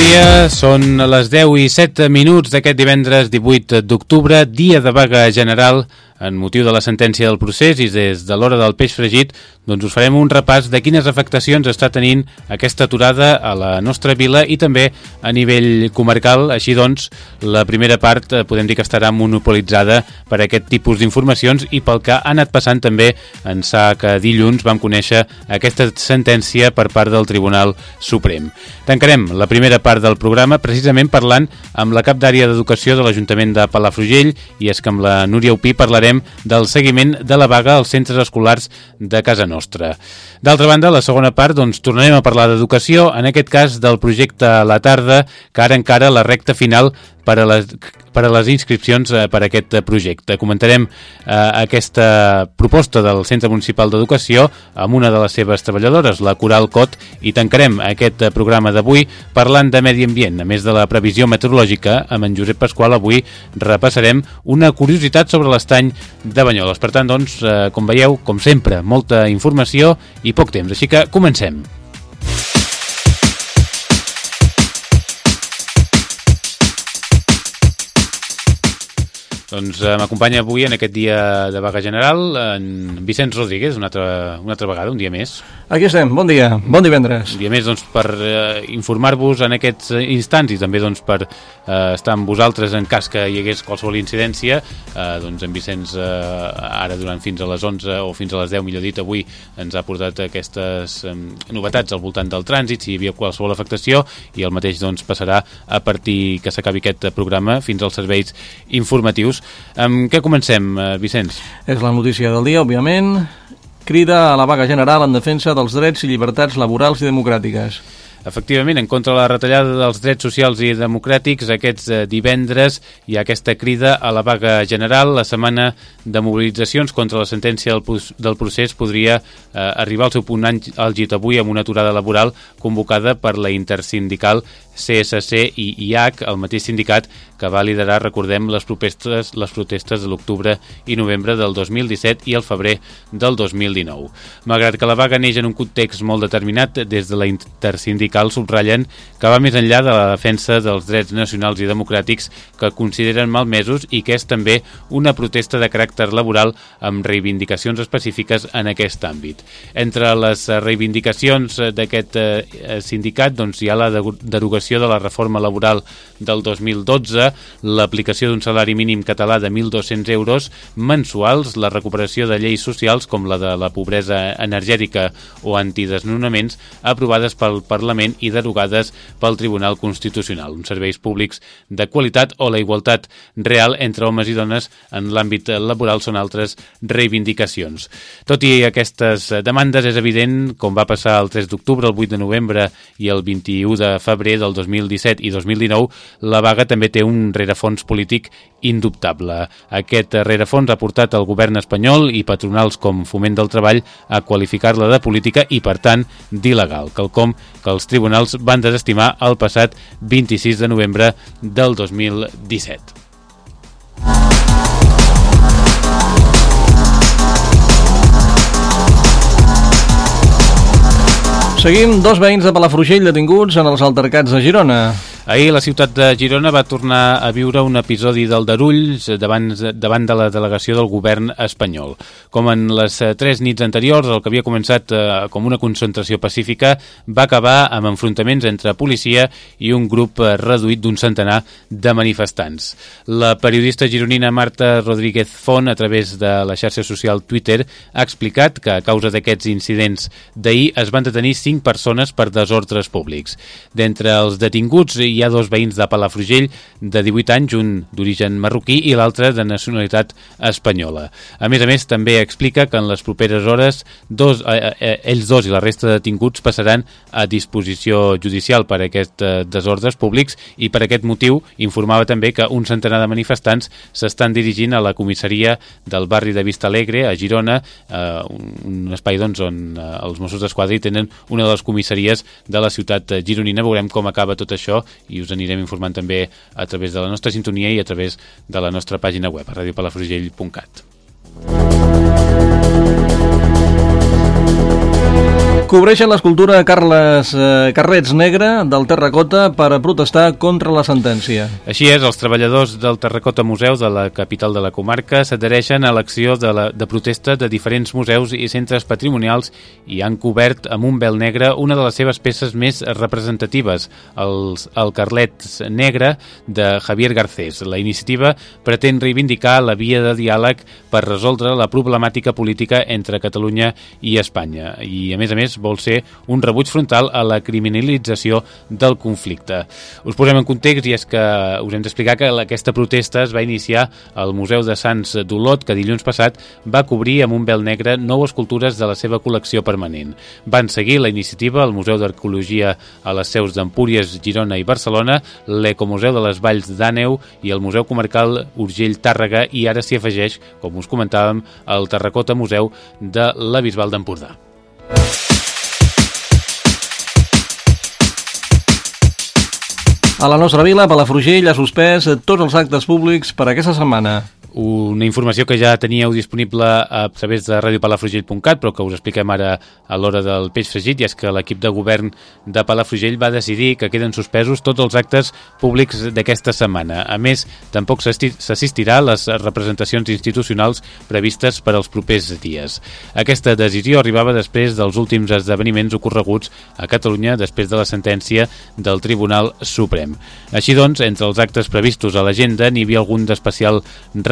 Dia, són les 10 i 7 minuts d'aquest divendres 18 d'octubre, dia de vaga general en motiu de la sentència del procés i des de l'hora del peix fregit doncs us farem un repàs de quines afectacions està tenint aquesta aturada a la nostra vila i també a nivell comarcal. Així doncs, la primera part eh, podem dir que estarà monopolitzada per aquest tipus d'informacions i pel que ha anat passant també en sa que dilluns vam conèixer aquesta sentència per part del Tribunal Suprem. Tancarem la primera part del programa precisament parlant amb la cap d'àrea d'educació de l'Ajuntament de Palafrugell i és que amb la Núria Upí parlarem parlarem del seguiment de la vaga als centres escolars de casa nostra. D'altra banda, la segona part, doncs, tornarem a parlar d'educació, en aquest cas del projecte la tarda, que ara encara la recta final per a les, per a les inscripcions eh, per a aquest projecte. Comentarem eh, aquesta proposta del Centre Municipal d'Educació amb una de les seves treballadores, la Coral Cot, i tancarem aquest programa d'avui parlant de medi ambient. A més de la previsió meteorològica, amb en Josep Pasqual avui repassarem una curiositat sobre l'estany de Banyoles. Per tant, doncs, eh, com veieu, com sempre, molta informació i poc temps, així que comencem. Doncs eh, m'acompanya avui en aquest dia de vaga general en Vicenç Rodríguez, una altra, una altra vegada, un dia més. Aquí estem, bon dia, bon divendres. Un dia més doncs, per eh, informar-vos en aquests instants i també doncs, per eh, estar amb vosaltres en cas que hi hagués qualsevol incidència. Eh, doncs en Vicenç eh, ara durant fins a les 11 o fins a les 10, millor dit, avui ens ha portat aquestes eh, novetats al voltant del trànsit, si hi havia qualsevol afectació i el mateix doncs, passarà a partir que s'acabi aquest programa fins als serveis informatius amb què comencem, eh, Vicenç? És la notícia del dia, òbviament. Crida a la vaga general en defensa dels drets i llibertats laborals i democràtiques. Efectivament, en contra de la retallada dels drets socials i democràtics, aquests eh, divendres hi ha aquesta crida a la vaga general. La setmana de mobilitzacions contra la sentència del, del procés podria eh, arribar al seu punt àlgid avui amb una aturada laboral convocada per la intersindical CSC i IAC, el mateix sindicat que va liderar, recordem, les protestes, les protestes de l'octubre i novembre del 2017 i el febrer del 2019. Malgrat que la vaga neix en un context molt determinat, des de la intersindical subratllen que va més enllà de la defensa dels drets nacionals i democràtics que consideren malmesos i que és també una protesta de caràcter laboral amb reivindicacions específiques en aquest àmbit. Entre les reivindicacions d'aquest eh, sindicat doncs, hi ha la derogació l'aplicació de la reforma laboral del 2012, l'aplicació d'un salari mínim català de 1.200 euros mensuals, la recuperació de lleis socials com la de la pobresa energètica o antidesnonaments aprovades pel Parlament i derogades pel Tribunal Constitucional, uns serveis públics de qualitat o la igualtat real entre homes i dones en l'àmbit laboral són altres reivindicacions. Tot i aquestes demandes, és evident, com va passar el 3 d'octubre, el 8 de novembre i el 21 de febrer del 2017 i 2019, la vaga també té un rerefons polític indubtable. Aquest rerefons ha portat el govern espanyol i patronals com Foment del Treball a qualificar-la de política i, per tant, d'il·legal, quelcom que els tribunals van desestimar el passat 26 de novembre del 2017. Seguim dos veïns de Palafrugell detinguts en els altercats de Girona. Ahir la ciutat de Girona va tornar a viure un episodi del Darulls davant, davant de la delegació del govern espanyol. Com en les eh, tres nits anteriors, el que havia començat eh, com una concentració pacífica va acabar amb enfrontaments entre policia i un grup eh, reduït d'un centenar de manifestants. La periodista gironina Marta Rodríguez Font, a través de la xarxa social Twitter, ha explicat que a causa d'aquests incidents d'ahir es van detenir cinc persones per desordres públics. D'entre els detinguts hi hi ha dos veïns de Palafrugell de 18 anys, un d'origen marroquí i l'altre de nacionalitat espanyola. A més a més, també explica que en les properes hores dos, eh, eh, ells dos i la resta de detinguts passaran a disposició judicial per aquest eh, desordres públics i per aquest motiu informava també que un centenar de manifestants s'estan dirigint a la comissaria del barri de Vista Alegre, a Girona, eh, un espai doncs, on eh, els Mossos d'Esquadra tenen una de les comissaries de la ciutat gironina. Veurem com acaba tot això i us anirem informant també a través de la nostra sintonia i a través de la nostra pàgina web, a radiopalafrugell.cat. Cobreixen l'escultura Carles eh, Carrets Negre del Terracota per a protestar contra la sentència. Així és, els treballadors del Terracota Museu de la capital de la comarca s'adhereixen a l'acció de, la, de protesta de diferents museus i centres patrimonials i han cobert amb un vel negre una de les seves peces més representatives, els, el Carlet Negre de Javier Garcés. La iniciativa pretén reivindicar la via de diàleg per resoldre la problemàtica política entre Catalunya i Espanya. I, a més a més, vol ser un rebuig frontal a la criminalització del conflicte. Us posem en context i és que us hem d'explicar que aquesta protesta es va iniciar al Museu de Sants d'Olot, que dilluns passat va cobrir amb un vel negre nou escultures de la seva col·lecció permanent. Van seguir la iniciativa al Museu d'Arqueologia a les seus d'Empúries, Girona i Barcelona, l'Ecomuseu de les Valls d'Àneu i el Museu Comarcal Urgell-Tàrrega i ara s'hi afegeix, com us comentàvem, el Terracota Museu de la Bisbal d'Empordà. A la nostra vila, Palafrugell ha suspès tots els actes públics per aquesta setmana una informació que ja teníeu disponible a través de radiopalafrugell.cat però que us expliquem ara a l'hora del peix fregit i és que l'equip de govern de Palafrugell va decidir que queden suspesos tots els actes públics d'aquesta setmana. A més, tampoc s'assistirà a les representacions institucionals previstes per als propers dies. Aquesta decisió arribava després dels últims esdeveniments ocorreguts a Catalunya després de la sentència del Tribunal Suprem. Així doncs, entre els actes previstos a l'agenda n'hi havia algun d'especial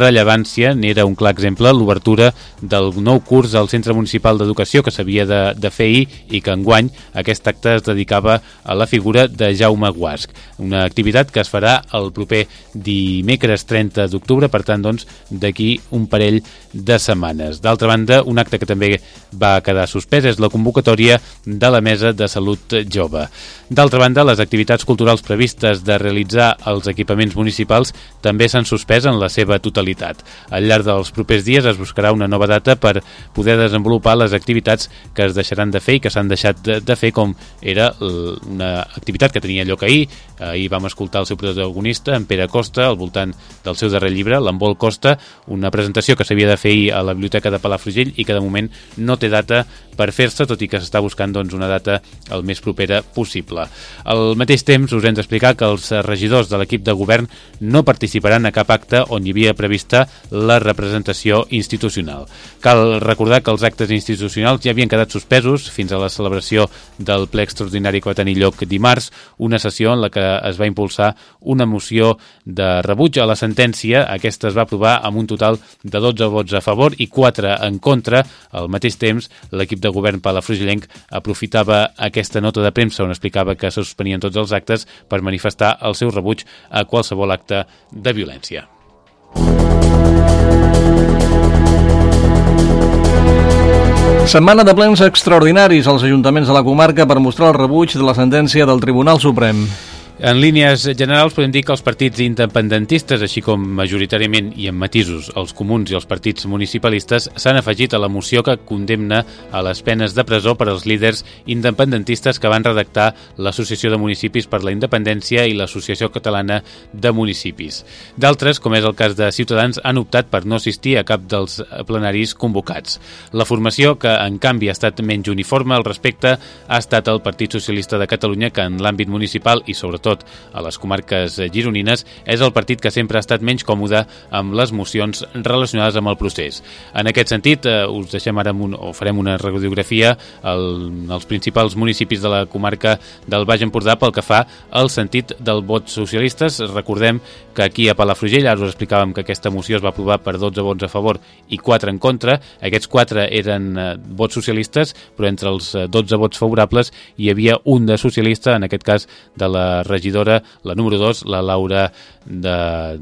rellevància, n'era un clar exemple l'obertura del nou curs al Centre Municipal d'Educació que s'havia de, de fer ahir i que enguany aquest acte es dedicava a la figura de Jaume Guasc, una activitat que es farà el proper dimecres 30 d'octubre, per tant, doncs, d'aquí un parell de setmanes. D'altra banda, un acte que també va quedar suspès és la convocatòria de la Mesa de Salut Jove. D'altra banda, les activitats culturals previstes de realitzar els equipaments municipals també s'han suspès en la seva totalitat activitat. Al llarg dels propers dies es buscarà una nova data per poder desenvolupar les activitats que es deixaran de fer i que s'han deixat de, de fer com era una activitat que tenia lloc ahir. Ahir vam escoltar el seu protagonista, en Pere Costa, al voltant del seu darrer llibre, l'Embol Costa, una presentació que s'havia de fer ahir a la Biblioteca de Palafrugell i que de moment no té data per fer-se, tot i que s'està buscant doncs, una data el més propera possible. Al mateix temps us hem d'explicar que els regidors de l'equip de govern no participaran a cap acte on hi havia prevista la representació institucional. Cal recordar que els actes institucionals ja havien quedat suspesos fins a la celebració del ple extraordinari que va tenir lloc dimarts, una sessió en la que es va impulsar una moció de rebuig a la sentència. Aquesta es va aprovar amb un total de 12 vots a favor i 4 en contra. Al mateix temps, l'equip de govern palafrugellenc aprofitava aquesta nota de premsa on explicava que se suspenien tots els actes per manifestar el seu rebuig a qualsevol acte de violència. Setmana de plens extraordinaris als ajuntaments de la comarca per mostrar el rebuig de la sentència del Tribunal Suprem. En línies generals podem dir que els partits independentistes, així com majoritàriament i en matisos els comuns i els partits municipalistes, s'han afegit a la moció que condemna a les penes de presó per als líders independentistes que van redactar l'Associació de Municipis per la Independència i l'Associació Catalana de Municipis. D'altres, com és el cas de Ciutadans, han optat per no assistir a cap dels plenaris convocats. La formació, que en canvi ha estat menys uniforme al respecte, ha estat el Partit Socialista de Catalunya, que en l'àmbit municipal i sobretot sobretot a les comarques gironines, és el partit que sempre ha estat menys còmode amb les mocions relacionades amb el procés. En aquest sentit, eh, us deixem ara un, o farem una radiografia al, als principals municipis de la comarca del Baix Empordà pel que fa al sentit del vot socialistes. Recordem que aquí a Palafrugell, ara us explicàvem que aquesta moció es va aprovar per 12 vots a favor i 4 en contra. Aquests 4 eren eh, vots socialistes, però entre els 12 eh, vots favorables hi havia un de socialista, en aquest cas de la regidora, la número 2, la Laura de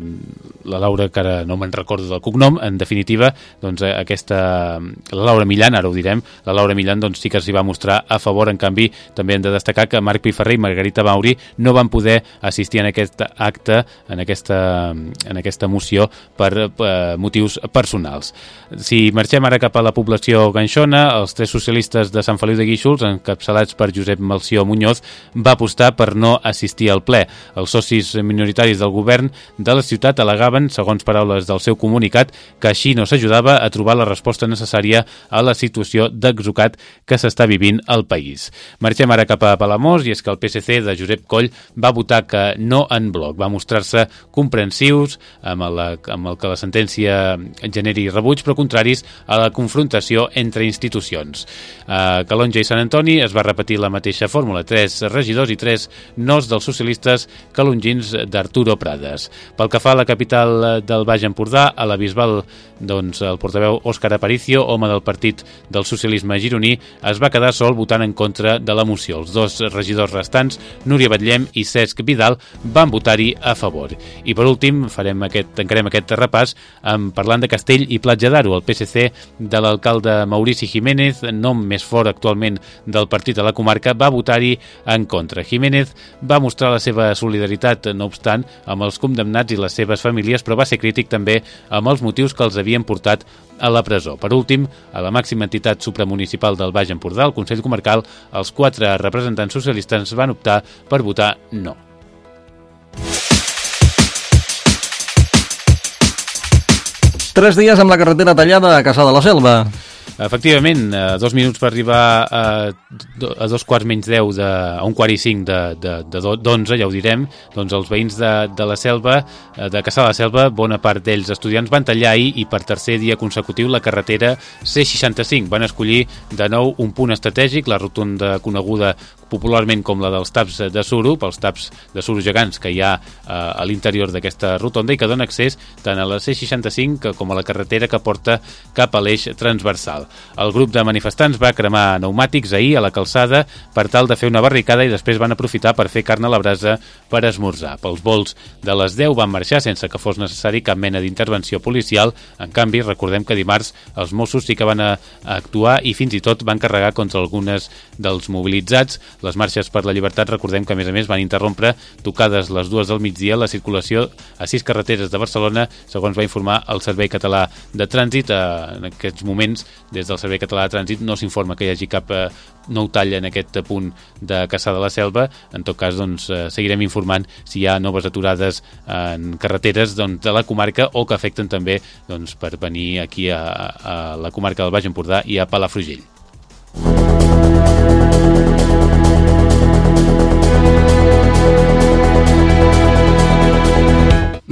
la Laura, que ara no me'n recordo del cognom, en definitiva, doncs eh, aquesta, la Laura Millan, ara ho direm, la Laura Millan doncs, sí que s'hi va mostrar a favor, en canvi també hem de destacar que Marc Piferrer i Margarita Mauri no van poder assistir en aquest acte, en aquesta, en aquesta moció per eh, motius personals. Si marxem ara cap a la població ganxona, els tres socialistes de Sant Feliu de Guíxols, encapçalats per Josep Malció Muñoz, va apostar per no assistir al ple. Els socis minoritaris del govern de la ciutat al·legaven, segons paraules del seu comunicat, que així no s'ajudava a trobar la resposta necessària a la situació d'exocat que s'està vivint al país. Marxem ara cap a Palamós i és que el PSC de Josep Coll va votar que no en bloc. Va mostrar-se comprensius amb, la, amb el que la sentència generi rebuig, però contraris a la confrontació entre institucions. A Calonja i Sant Antoni es va repetir la mateixa fórmula, tres regidors i tres nos dels socialistes calongins d'Arturo Prades. Pel que fa a la capital del Baix Empordà, a la Bisbal, doncs, el portaveu Òscar Aparicio, home del partit del socialisme gironí, es va quedar sol votant en contra de la moció. Els dos regidors restants, Núria Batllem i Cesc Vidal, van votar-hi a favor. I per últim, farem aquest, tancarem aquest repàs amb, parlant de Castell i Platja d'Aro, el PSC de l'alcalde Maurici Jiménez, nom més fort actualment del partit a la comarca, va votar-hi en contra. Jiménez va mostrar la seva solidaritat, no obstant, amb els condemnats i les seves famílies, però va ser crític també amb els motius que els havien portat a la presó. Per últim, a la màxima entitat supramunicipal del Baix Empordà, el Consell Comarcal, els quatre representants socialistes van optar per votar no. Tres dies amb la carretera tallada a Caçà de la Selva. Efectivament, a dos minuts per arribar a, a dos quarts menys deu, de, a un quart i cinc d'onze, ja ho direm, doncs els veïns de, de la selva, eh, de Caçà de la Selva, bona part d'ells estudiants, van tallar ahir i per tercer dia consecutiu la carretera C65. Van escollir de nou un punt estratègic, la rotonda coneguda popularment com la dels taps de suro, pels taps de suro gegants que hi ha eh, a l'interior d'aquesta rotonda i que dona accés tant a la C65 com a la carretera que porta cap a l'eix transversal. El grup de manifestants va cremar pneumàtics ahir a la calçada per tal de fer una barricada i després van aprofitar per fer carn a la brasa per esmorzar. Pels vols de les 10 van marxar sense que fos necessari cap mena d'intervenció policial. En canvi, recordem que dimarts els Mossos sí que van a, a actuar i fins i tot van carregar contra algunes dels mobilitzats les marxes per la llibertat, recordem que a més a més van interrompre tocades les dues del migdia la circulació a sis carreteres de Barcelona, segons va informar el Servei Català de Trànsit. Eh, en aquests moments, des del Servei Català de Trànsit no s'informa que hi hagi cap eh, nou tall en aquest punt de Caçà de la Selva. En tot cas, doncs, eh, seguirem informant si hi ha noves aturades en carreteres doncs, de la comarca o que afecten també doncs, per venir aquí a, a la comarca del Baix Empordà i a Palafrugell.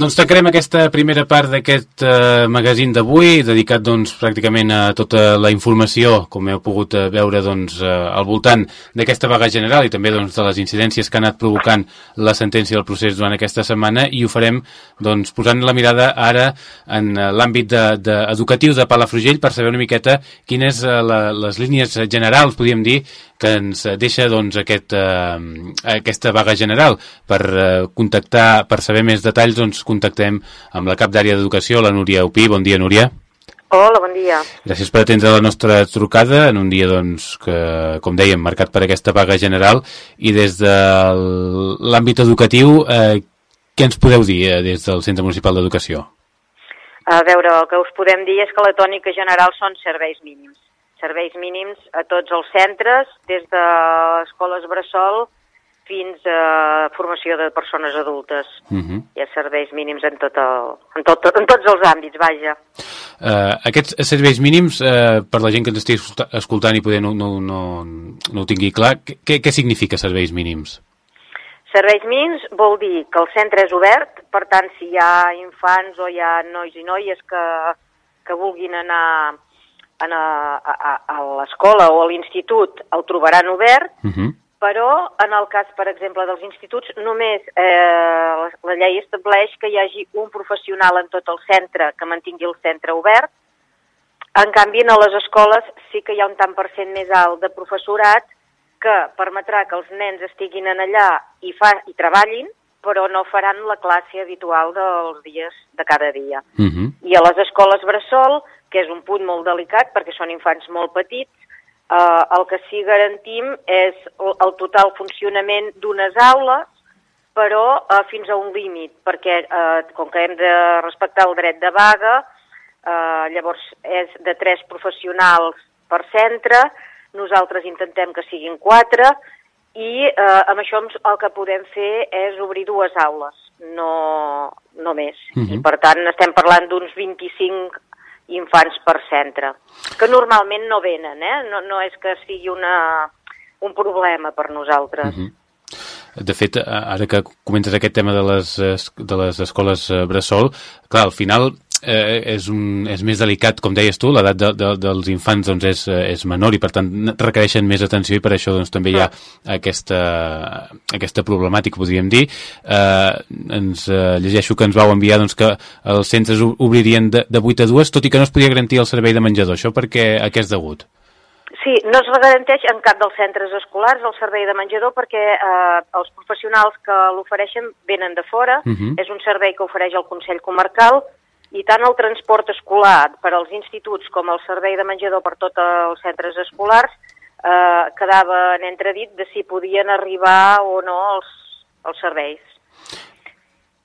Doncs tancarem aquesta primera part d'aquest eh, magazín d'avui, dedicat doncs, pràcticament a tota la informació, com heu pogut eh, veure doncs, eh, al voltant d'aquesta vaga general i també doncs, de les incidències que ha anat provocant la sentència del procés durant aquesta setmana i ho farem doncs, posant la mirada ara en eh, l'àmbit de, de, educatiu de Palafrugell per saber una miqueta quines eh, la, les línies generals, podríem dir, que ens deixa doncs, aquest, eh, aquesta vaga general. Per eh, contactar, per saber més detalls, doncs, contactem amb la cap d'àrea d'educació, la Núria Upí. Bon dia, Núria. Hola, bon dia. Gràcies per atendre la nostra trucada en un dia doncs, que, com dèiem, marcat per aquesta vaga general i des de l'àmbit educatiu, eh, què ens podeu dir eh, des del Centre Municipal d'Educació? A veure, el que us podem dir és que la tònica general són serveis mínims. Serveis mínims a tots els centres, des de escoles bressol fins a formació de persones adultes. Uh -huh. Hi ha serveis mínims en, tot el, en, tot, en tots els àmbits, vaja. Uh, aquests serveis mínims, uh, per la gent que ens estigui escoltant i poder no, no, no, no ho tingui clar, què, què significa serveis mínims? Serveis mínims vol dir que el centre és obert, per tant, si hi ha infants o hi ha nois i noies que, que vulguin anar, anar a, a, a l'escola o a l'institut, el trobaran obert, Uh -huh. però en el cas, per exemple, dels instituts, només eh, la, la llei estableix que hi hagi un professional en tot el centre que mantingui el centre obert. En canvi, a les escoles sí que hi ha un tant per cent més alt de professorat que permetrà que els nens estiguin en allà i, fa, i treballin, però no faran la classe habitual dels dies de cada dia. Uh -huh. I a les escoles bressol, que és un punt molt delicat perquè són infants molt petits, eh, el que sí garantim és el, el total funcionament d'unes aules, però eh, fins a un límit, perquè eh, com que hem de respectar el dret de vaga, eh, llavors és de tres professionals per centre, nosaltres intentem que siguin quatre, i eh, amb això el que podem fer és obrir dues aules, no, no més. Mhm. I per tant estem parlant d'uns 25 infants per centre, que normalment no venen, eh? no, no és que sigui una, un problema per nosaltres. Mhm. De fet, ara que comentes aquest tema de les, es- de les escoles eh, bressol, clar, al final eh, és, un, és més delicat, com deies tu, l'edat de, de, dels infants doncs, és, eh, és menor i per tant requereixen més atenció i per això doncs, també hi ha aquesta, aquesta problemàtica, podríem dir. Eh, ens eh, llegeixo que ens vau enviar doncs, que els centres ob- obririen de, de 8 a 2, tot i que no es podia garantir el servei de menjador. Això perquè a què és degut? Sí, no es garanteix en cap dels centres escolars el servei de menjador perquè eh, els professionals que l'ofereixen venen de fora, Mhm. és un servei que ofereix el Consell Comarcal i tant el transport escolar per als instituts com el servei de menjador per tots els centres escolars eh, quedava en entredit de si podien arribar o no els, els serveis.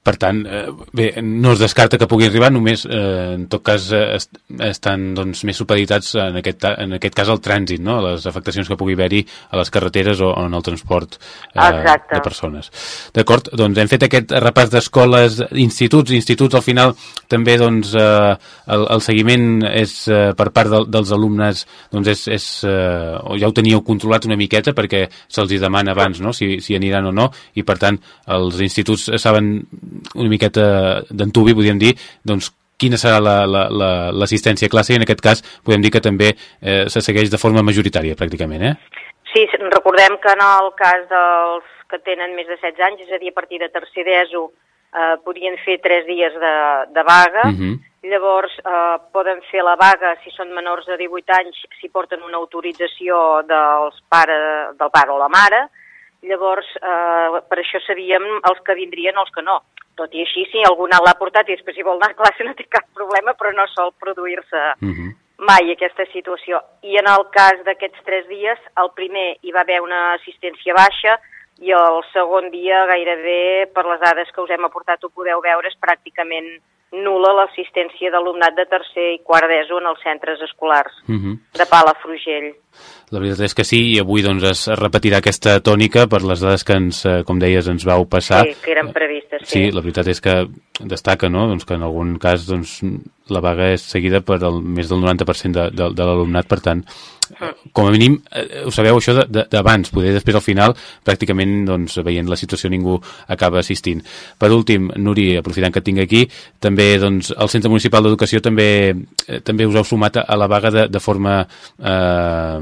Per tant, eh, bé, no es descarta que pugui arribar, només eh, en tot cas eh, est estan doncs, més supeditats en aquest, en aquest cas al trànsit, no? les afectacions que pugui haver-hi a les carreteres o, o en el transport eh, Exacte. de persones. D'acord, doncs hem fet aquest repàs d'escoles, instituts, instituts al final també doncs, eh, el, el seguiment és eh, per part del, dels alumnes doncs és, és, eh, ja ho teníeu controlat una miqueta perquè se'ls demana abans no? si, si aniran o no i per tant els instituts saben una miqueta d'entubi, podríem dir, doncs quina serà la- la- la- l'assistència a classe i en aquest cas podem dir que també eh, se segueix de forma majoritària pràcticament, eh? Sí, recordem que en el cas dels que tenen més de 16 anys, és a dir, a partir de tercer d'ESO, eh, podrien fer tres dies de, de vaga. Mhm. Llavors, eh, poden fer la vaga si són menors de 18 anys, si porten una autorització dels pare, del pare o la mare. Llavors, eh, per això sabíem els que vindrien els que no. Tot i així, si algú l'ha portat i després si vol anar a classe no té cap problema, però no sol produir-se Mhm. mai aquesta situació. I en el cas d'aquests tres dies, el primer hi va haver una assistència baixa i el segon dia gairebé, per les dades que us hem aportat, ho podeu veure, és pràcticament nula l'assistència d'alumnat de tercer i quart d'ESO en els centres escolars Mhm. de Palafrugell. La veritat és que sí, i avui doncs, es repetirà aquesta tònica per les dades que, ens, eh, com deies, ens vau passar. Sí, que eren previstes, Sí, sí. la veritat és que destaca no? doncs que en algun cas doncs, la vaga és seguida per el, més del 90% de, de, de l'alumnat, per tant, com a mínim, eh, ho sabeu això d'abans, poder després al final, pràcticament doncs, veient la situació ningú acaba assistint. Per últim, Nuri, aprofitant que tinc aquí, també doncs, el Centre Municipal d'Educació també, eh, també us heu sumat a la vaga de, de forma eh,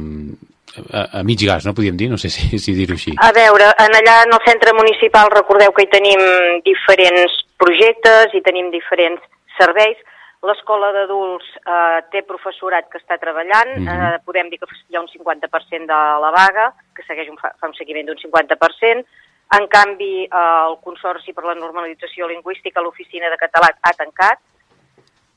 a, a mig gas, no podíem dir? No sé si, si dir-ho així. A veure, en allà en el centre municipal recordeu que hi tenim diferents projectes i tenim diferents serveis. L'escola d'adults eh, té professorat que està treballant, Mhm. eh, podem dir que hi ha un 50% de la vaga, que segueix un, fa, fa un seguiment d'un 50%. En canvi, eh, el Consorci per la Normalització Lingüística, l'Oficina de Català, ha tancat.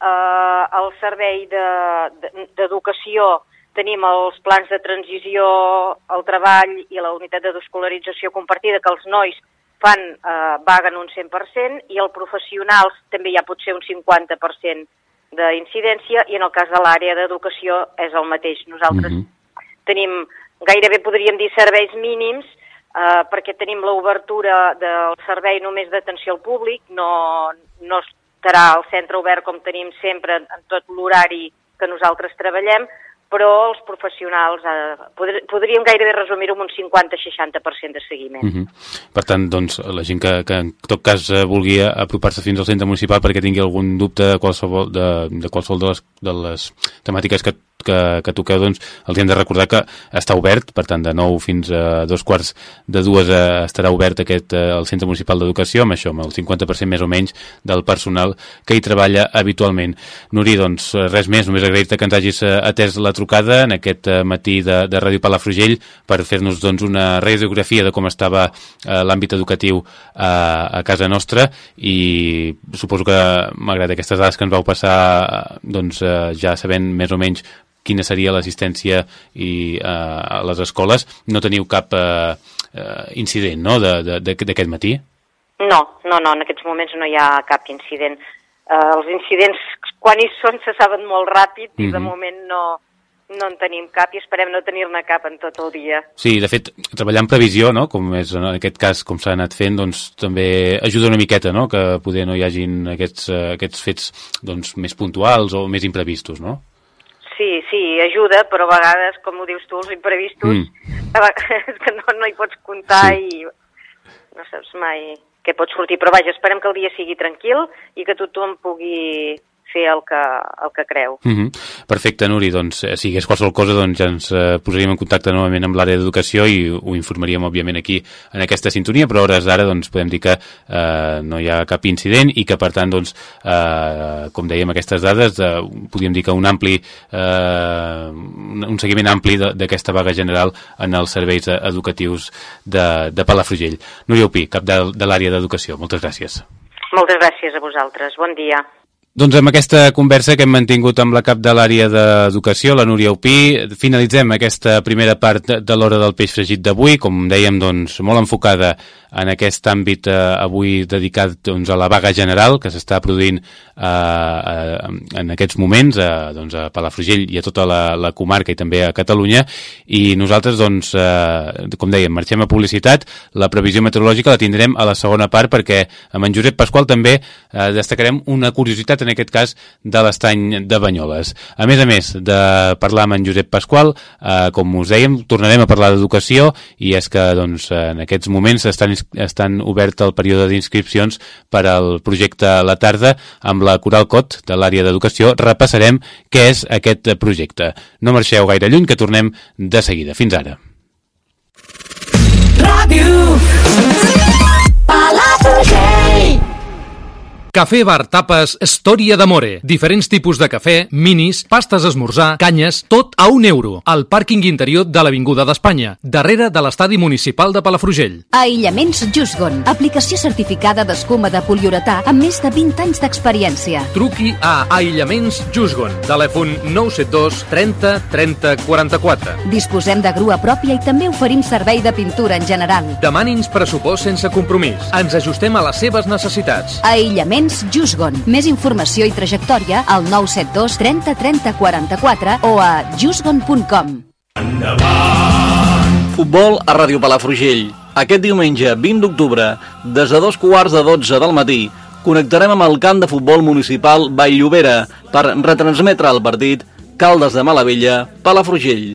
Eh, el servei de- de- d'educació tenim els plans de transició, el treball i la unitat d'escolarització compartida que els nois fan eh, vaga en un 100% i el professionals també hi ha potser un 50% d'incidència i en el cas de l'àrea d'educació és el mateix. Nosaltres Mhm. tenim, gairebé podríem dir, serveis mínims eh, perquè tenim l'obertura del servei només d'atenció al públic, no, no estarà el centre obert com tenim sempre en tot l'horari que nosaltres treballem, però els professionals eh, podr podríem gairebé resumir-ho amb un 50-60% de seguiment. Uh -huh. Per tant, doncs, la gent que, que en tot cas eh, vulgui apropar-se fins al centre municipal perquè tingui algun dubte de qualsevol de, de, qualsevol de les, de les temàtiques que que, que toqueu, doncs, els hem de recordar que està obert, per tant, de 9 fins a dos quarts de dues eh, estarà obert aquest, eh, el Centre Municipal d'Educació, amb això, amb el 50% més o menys del personal que hi treballa habitualment. Nuri, doncs, res més, només agrair-te que ens hagis eh, atès la trucada en aquest eh, matí de, de Ràdio Palafrugell per fer-nos doncs, una radiografia de com estava eh, l'àmbit educatiu eh, a casa nostra i suposo que malgrat aquestes dades que ens vau passar doncs, eh, ja sabent més o menys quina seria l'assistència i eh, a les escoles, no teniu cap eh, eh, incident no, d'aquest matí? No, no, no, en aquests moments no hi ha cap incident. Eh, els incidents, quan hi són, se saben molt ràpid i mm -hmm. de mhm. moment no, no en tenim cap i esperem no tenir-ne cap en tot el dia. Sí, de fet, treballar en previsió, no? com és en aquest cas com s'ha anat fent, doncs també ajuda una miqueta, no? que poder no hi hagin aquests, uh, aquests fets doncs, més puntuals o més imprevistos, no? Sí, sí, ajuda, però a vegades, com ho dius tu, els imprevistos, mm. a vegades que no, no hi pots comptar sí. i no saps mai què pot sortir. Però vaja, esperem que el dia sigui tranquil i que tothom pugui fer el que, el que creu. Mm -hmm. Perfecte, Nuri. Doncs, eh, si hi hagués qualsevol cosa, doncs ja ens eh, posaríem en contacte novament amb l'àrea d'educació i ho informaríem, òbviament, aquí en aquesta sintonia, però a hores d'ara doncs, podem dir que eh, no hi ha cap incident i que, per tant, doncs, eh, com dèiem, aquestes dades, eh, podríem dir que un ampli eh, un seguiment ampli d'aquesta vaga general en els serveis educatius de, de Palafrugell. Núria Upí, cap de, de l'àrea d'educació. Moltes gràcies. Moltes gràcies a vosaltres. Bon dia. Doncs amb aquesta conversa que hem mantingut amb la cap de l'àrea d'educació, la Núria Upí, finalitzem aquesta primera part de l'hora del peix fregit d'avui, com dèiem, doncs, molt enfocada en aquest àmbit eh, avui dedicat doncs, a la vaga general que s'està produint eh, eh, en aquests moments eh, doncs, a Palafrugell i a tota la, la comarca i també a Catalunya. I nosaltres, doncs, eh, com dèiem, marxem a publicitat, la previsió meteorològica la tindrem a la segona part perquè amb en Josep Pasqual també eh, destacarem una curiositat en aquest cas de l'estany de Banyoles. A més a més de parlar amb en Josep Pasqual, eh, com us dèiem, tornarem a parlar d'educació i és que doncs, en aquests moments estan estan obert el període d'inscripcions per al projecte La Tarda amb la Coral Cot de l'àrea d'educació. Repassarem què és aquest projecte. No marxeu gaire lluny, que tornem de seguida. Fins ara. Ràdio Palafrugell Cafè Bar Tapes Storia d'Amore. Diferents tipus de cafè, minis, pastes esmorzar, canyes, tot a un euro. Al pàrquing interior de l'Avinguda d'Espanya, darrere de l'estadi municipal de Palafrugell. Aïllaments Jusgon. Aplicació certificada d'escuma de poliuretà amb més de 20 anys d'experiència. Truqui a Aïllaments Jusgon. Telèfon 972 30 30 44. Disposem de grua pròpia i també oferim servei de pintura en general. Demani'ns pressupost sense compromís. Ens ajustem a les seves necessitats. Aïllaments Aliments Jusgon. Més informació i trajectòria al 972 30 30 44 o a jusgon.com. Futbol a Ràdio Palafrugell. Aquest diumenge, 20 d'octubre, des de dos quarts de 12 del matí, connectarem amb el camp de futbol municipal Vall Llobera per retransmetre el partit Caldes de Malavella, Palafrugell.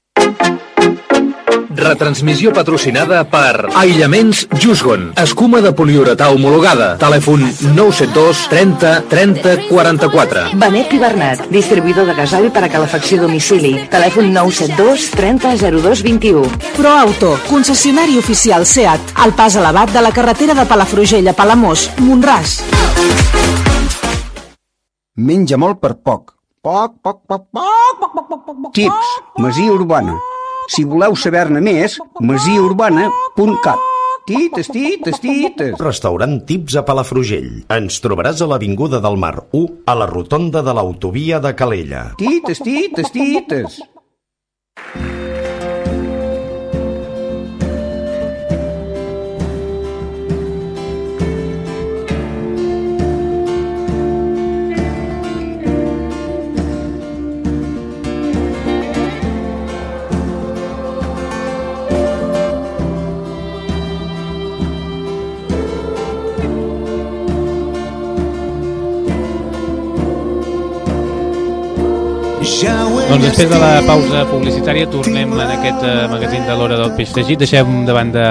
Retransmissió patrocinada per Aïllaments Jusgon. Escuma de poliuretà homologada. Telèfon 972 30 30 44. Benet i Bernat, distribuïdor de gasoli per a calefacció domicili. Telèfon 972 30 02 21. ProAuto, concessionari oficial SEAT. Al pas elevat de la carretera de Palafrugell a Palamós, Montràs. Menja molt per poc. Poc, poc, poc, poc, poc, poc, poc, poc. Tips, masia urbana si voleu saber-ne més, masiaurbana.cat. Tites, tites, tites. Restaurant Tips a Palafrugell. Ens trobaràs a l'Avinguda del Mar 1, a la rotonda de l'autovia de Calella. Tites, tites, tites. Já Doncs després de la pausa publicitària tornem en aquest eh, magazín de l'hora del peix fregit. Deixem davant de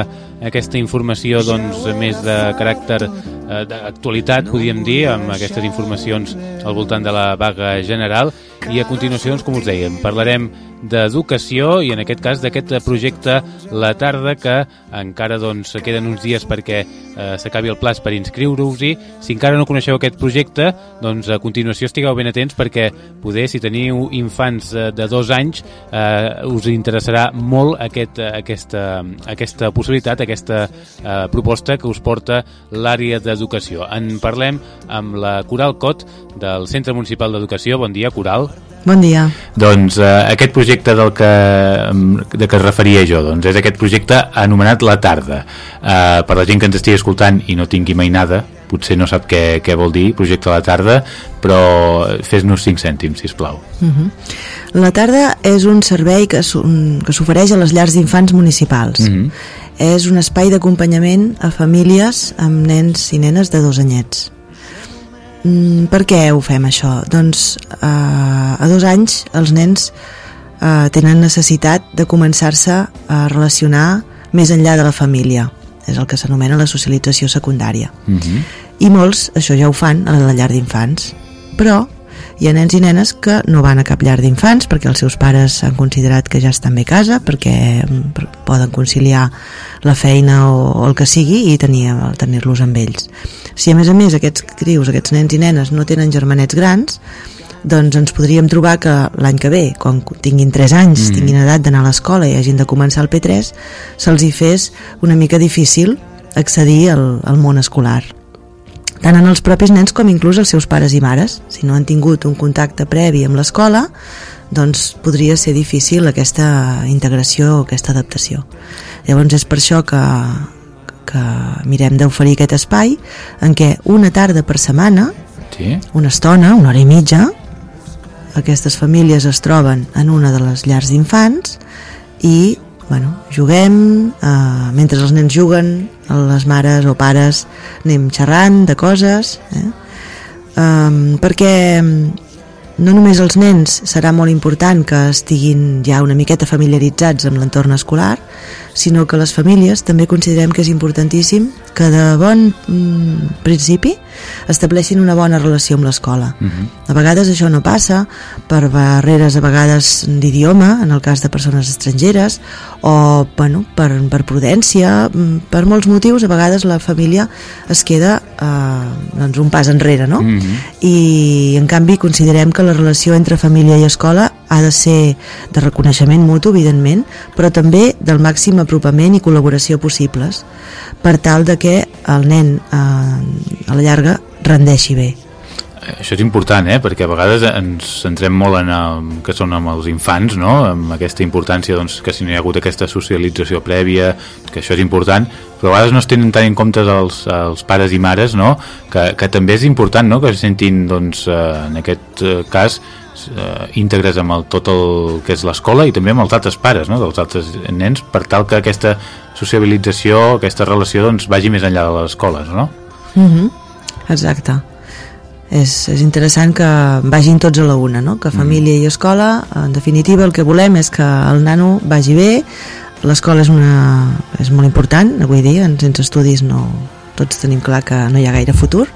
aquesta informació doncs, més de caràcter eh, d'actualitat, podríem dir, amb aquestes informacions al voltant de la vaga general. I a continuació, doncs, com us dèiem, parlarem d'educació i en aquest cas d'aquest projecte La Tarda que encara doncs queden uns dies perquè eh, s'acabi el plaç per inscriure-us-hi. Si encara no coneixeu aquest projecte, doncs a continuació estigueu ben atents perquè poder, si teniu infants eh, de dos anys, eh, us interessarà molt aquest, eh, aquesta, aquesta possibilitat, aquesta eh, proposta que us porta l'àrea d'educació. En parlem amb la Coral Cot del Centre Municipal d'Educació. Bon dia, Coral. Bon dia. Doncs eh, aquest projecte del que, de què es referia jo, doncs és aquest projecte anomenat La Tarda. Eh, per la gent que ens estigui escoltant i no tingui mai nada, potser no sap què, què vol dir projecte La Tarda, però fes-nos 5 cèntims, si plau. Uh -huh. La Tarda és un servei que s'ofereix a les llars d'infants municipals. Uh -huh. És un espai d'acompanyament a famílies amb nens i nenes de dos anyets. Mm, per què ho fem això? Doncs eh, a dos anys els nens eh, tenen necessitat de començar-se a relacionar més enllà de la família és el que s'anomena la socialització secundària Mm -hmm. i molts això ja ho fan a la llar d'infants però hi ha nens i nenes que no van a cap llar d'infants perquè els seus pares han considerat que ja estan bé a casa perquè mm, poden conciliar la feina o, o el que sigui i tenir-los tenir amb ells si a més a més aquests crius, aquests nens i nenes no tenen germanets grans doncs ens podríem trobar que l'any que ve, quan tinguin 3 anys, mm. tinguin edat d'anar a l'escola i hagin de començar el P3, se'ls hi fes una mica difícil accedir al, al món escolar tant en els propis nens com inclús els seus pares i mares. Si no han tingut un contacte previ amb l'escola, doncs podria ser difícil aquesta integració o aquesta adaptació. Llavors és per això que, que mirem d'oferir aquest espai en què una tarda per setmana, sí. una estona, una hora i mitja, aquestes famílies es troben en una de les llars d'infants i bueno, juguem, eh, mentre els nens juguen, les mares o pares anem xerrant de coses, eh? Um, perquè no només els nens serà molt important que estiguin ja una miqueta familiaritzats amb l'entorn escolar, sinó que les famílies també considerem que és importantíssim que de bon mm, principi estableixin una bona relació amb l'escola. Uh -huh. A vegades això no passa per barreres a vegades d'idioma, en el cas de persones estrangeres, o bueno, per, per prudència, mm, per molts motius, a vegades la família es queda eh, doncs un pas enrere, no? Uh -huh. I en canvi considerem que la relació entre família i escola ha de ser de reconeixement mutu, evidentment, però també del màxim apropament i col·laboració possibles per tal de que el nen eh, a la llarga rendeixi bé. Això és important, eh? perquè a vegades ens centrem molt en el, que són amb els infants, no? amb aquesta importància doncs, que si no hi ha hagut aquesta socialització prèvia, que això és important, però a vegades no es tenen tant en compte els, els pares i mares, no? que, que també és important no? que se sentin, doncs, eh, en aquest eh, cas, eh, íntegres amb el, tot el que és l'escola i també amb els altres pares, no? dels altres nens, per tal que aquesta sociabilització, aquesta relació doncs, vagi més enllà de les escoles, no? Mm -hmm. Exacte. És, és interessant que vagin tots a la una, no? que família mm. i escola, en definitiva el que volem és que el nano vagi bé, l'escola és, una, és molt important, avui dia, sense estudis no, tots tenim clar que no hi ha gaire futur,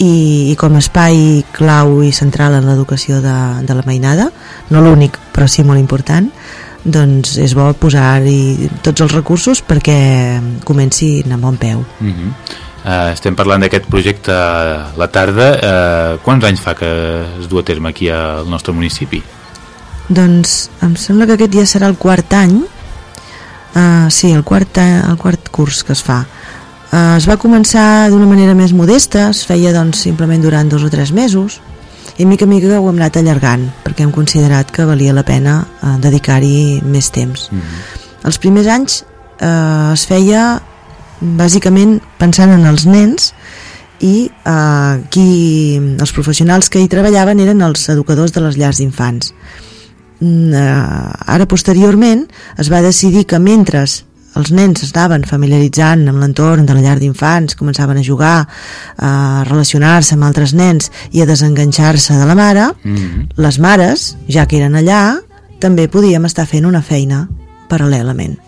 i, i com a espai clau i central en l'educació de, de la mainada, no l'únic però sí molt important, doncs és bo posar-hi tots els recursos perquè comenci a bon peu. Uh -huh. uh, estem parlant d'aquest projecte la tarda. Uh, quants anys fa que es du a terme aquí al nostre municipi? Doncs em sembla que aquest ja serà el quart any, uh, sí, el quart, el quart curs que es fa. Uh, es va començar d'una manera més modesta, es feia doncs simplement durant dos o tres mesos, i mica a mica ho hem anat allargant perquè hem considerat que valia la pena uh, dedicar-hi més temps Mm -hmm. els primers anys eh, es feia bàsicament pensant en els nens i eh, qui, els professionals que hi treballaven eren els educadors de les llars d'infants mm, eh, ara posteriorment es va decidir que mentre els nens es anaven familiaritzant amb l'entorn de la llar d'infants, començaven a jugar, a relacionar-se amb altres nens i a desenganxar-se de la mare, mm -hmm. les mares, ja que eren allà, també podíem estar fent una feina paral·lelament.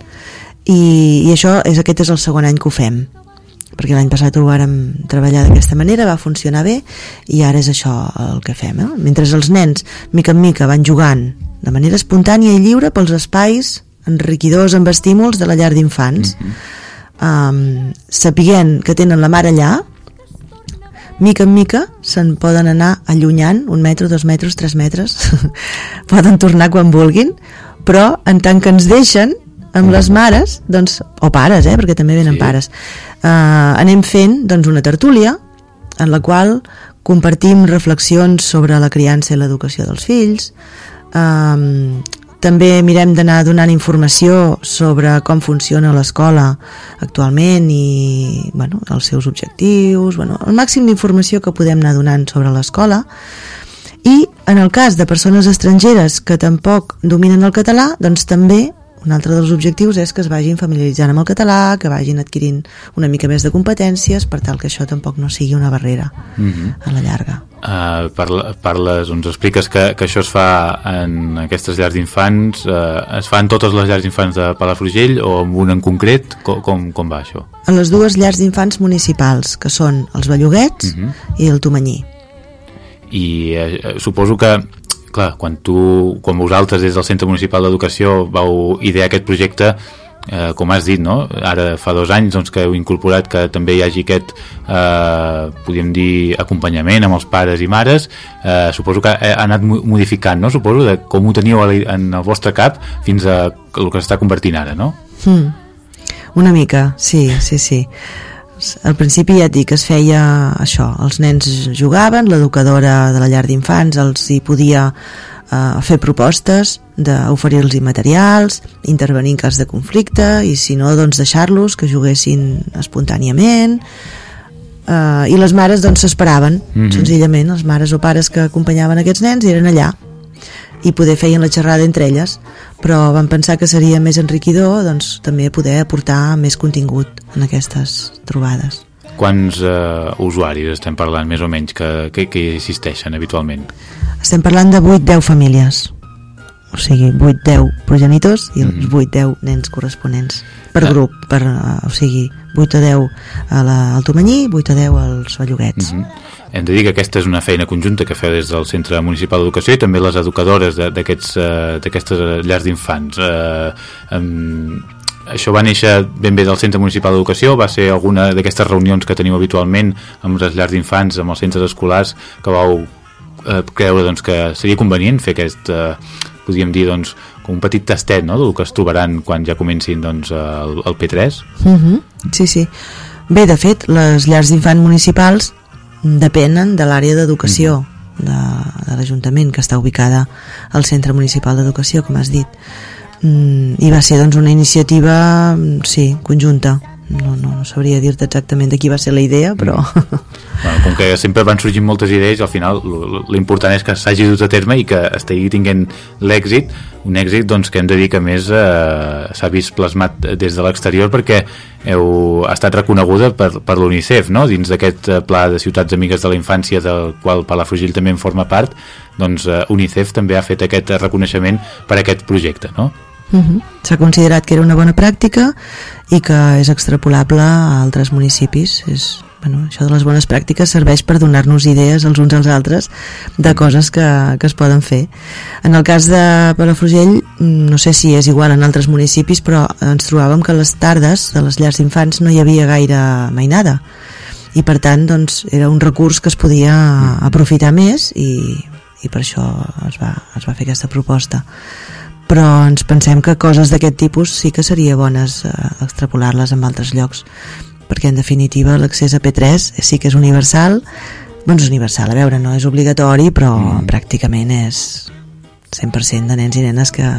I, i això és, aquest és el segon any que ho fem perquè l'any passat ho vàrem treballar d'aquesta manera, va funcionar bé i ara és això el que fem. Eh? Mentre els nens, mica en mica, van jugant de manera espontània i lliure pels espais enriquidors amb estímuls de la llar d'infants mm -hmm. um, sapiguent que tenen la mare allà mica en mica se'n poden anar allunyant un metre, dos metres, tres metres poden tornar quan vulguin però en tant que ens deixen amb les mares, doncs, o pares, eh, perquè també venen sí. pares, uh, anem fent doncs, una tertúlia en la qual compartim reflexions sobre la criança i l'educació dels fills, um, també mirem d'anar donant informació sobre com funciona l'escola actualment i bueno, els seus objectius, bueno, el màxim d'informació que podem anar donant sobre l'escola. I en el cas de persones estrangeres que tampoc dominen el català, doncs també un altre dels objectius és que es vagin familiaritzant amb el català, que vagin adquirint una mica més de competències per tal que això tampoc no sigui una barrera mm -hmm. a la llarga. Uh, parla, parles, ens expliques que, que això es fa en aquestes llars d'infants, uh, es fa en totes les llars d'infants de Palafrugell o en una en concret? Com, com, com va això? En les dues llars d'infants municipals, que són els Belloguets uh mhm. -huh. i el Tomanyí. I uh, suposo que clar, quan tu, quan vosaltres des del Centre Municipal d'Educació vau idear aquest projecte eh, com has dit, no? ara fa dos anys doncs, que heu incorporat que també hi hagi aquest eh, podríem dir acompanyament amb els pares i mares eh, suposo que ha anat modificant no? suposo de com ho teníeu en el vostre cap fins a el que s'està convertint ara no? Hmm. una mica, sí, sí, sí al principi ja et dic, es feia això, els nens jugaven, l'educadora de la llar d'infants els hi podia eh, fer propostes d'oferir-los materials, intervenir en cas de conflicte i si no, doncs deixar-los que juguessin espontàniament. Eh, i les mares doncs s'esperaven mm -hmm. senzillament, les mares o pares que acompanyaven aquests nens eren allà i poder feien la xerrada entre elles però vam pensar que seria més enriquidor doncs, també poder aportar més contingut en aquestes trobades. Quants uh, usuaris estem parlant més o menys que, que, que existeixen habitualment? Estem parlant de 8-10 famílies o sigui, 8-10 progenitors i els 8-10 mm. nens corresponents per ah. grup, per, uh, o sigui 8 a 10 a la, al Tomanyí 8 a 10 als Belloguets mm -hmm. Hem de dir que aquesta és una feina conjunta que feu des del Centre Municipal d'Educació i també les educadores eh, d'aquestes llars d'infants. Eh, això va néixer ben bé del Centre Municipal d'Educació, va ser alguna d'aquestes reunions que teniu habitualment amb les llars d'infants, amb els centres escolars, que vau eh, creure doncs, que seria convenient fer aquest, eh, podríem dir, doncs, com un petit tastet no? del que es trobaran quan ja comencin doncs, el, el P3 uh -huh. Sí, sí Bé, de fet, les llars d'infants municipals depenen de l'àrea d'educació mm. de, de l'Ajuntament que està ubicada al Centre Municipal d'Educació, com has dit mm, i va ser doncs una iniciativa sí, conjunta no, no, no sabria dir-te exactament de qui va ser la idea, però... Mm. Bueno, com que sempre van sorgint moltes idees, al final l'important és que s'hagi dut a terme i que estigui tinguent l'èxit, un èxit doncs, que hem de dir que més eh, s'ha vist plasmat des de l'exterior perquè heu ha estat reconeguda per, per l'UNICEF, no? dins d'aquest eh, pla de ciutats amigues de la infància del qual Palafrugell també en forma part, doncs eh, UNICEF també ha fet aquest reconeixement per aquest projecte, no? Uh mhm. -huh. S'ha considerat que era una bona pràctica i que és extrapolable a altres municipis. És, bueno, això de les bones pràctiques serveix per donar-nos idees els uns als altres de coses que, que es poden fer. En el cas de Palafrugell, no sé si és igual en altres municipis, però ens trobàvem que les tardes de les llars d'infants no hi havia gaire mainada i per tant doncs, era un recurs que es podia aprofitar més i, i per això es va, es va fer aquesta proposta però ens pensem que coses d'aquest tipus sí que seria bones eh, extrapolar-les en altres llocs perquè en definitiva l'accés a P3 sí que és universal. Doncs universal, a veure, no és obligatori però mm. pràcticament és 100% de nens i nenes que,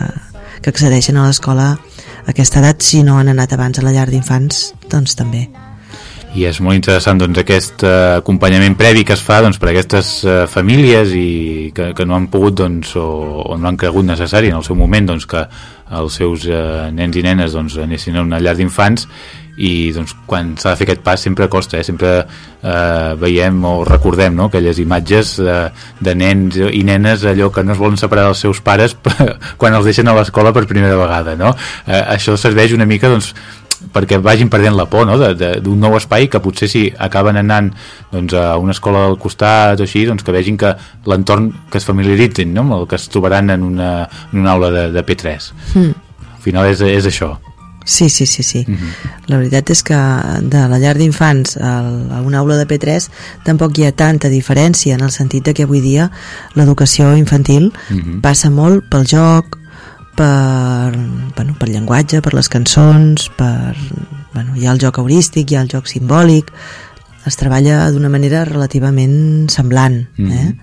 que accedeixen a l'escola a aquesta edat. Si no han anat abans a la llar d'infants doncs també i és molt interessant doncs, aquest uh, acompanyament previ que es fa doncs, per a aquestes uh, famílies i que, que no han pogut doncs, o, o no han cregut necessari en el seu moment doncs, que els seus eh, nens i nenes doncs, anessin a una llar d'infants i doncs, quan s'ha de fer aquest pas sempre costa, eh? sempre eh, veiem o recordem no? aquelles imatges de, de nens i nenes allò que no es volen separar dels seus pares quan els deixen a l'escola per primera vegada no? eh, això serveix una mica doncs, perquè vagin perdent la por no? d'un nou espai que potser si acaben anant doncs, a una escola al costat o així, doncs que vegin que l'entorn que es familiaritzin no? amb el que es trobaran en una, en una aula de, de P3 mm. al final és, és això Sí, sí, sí, sí. Uh -huh. La veritat és que de la llar d'infants a una aula de P3 tampoc hi ha tanta diferència en el sentit de que avui dia l'educació infantil uh -huh. passa molt pel joc, per, bueno, per llenguatge, per les cançons, per, bueno, hi ha el joc heurístic, hi ha el joc simbòlic, es treballa d'una manera relativament semblant, mm -hmm. eh?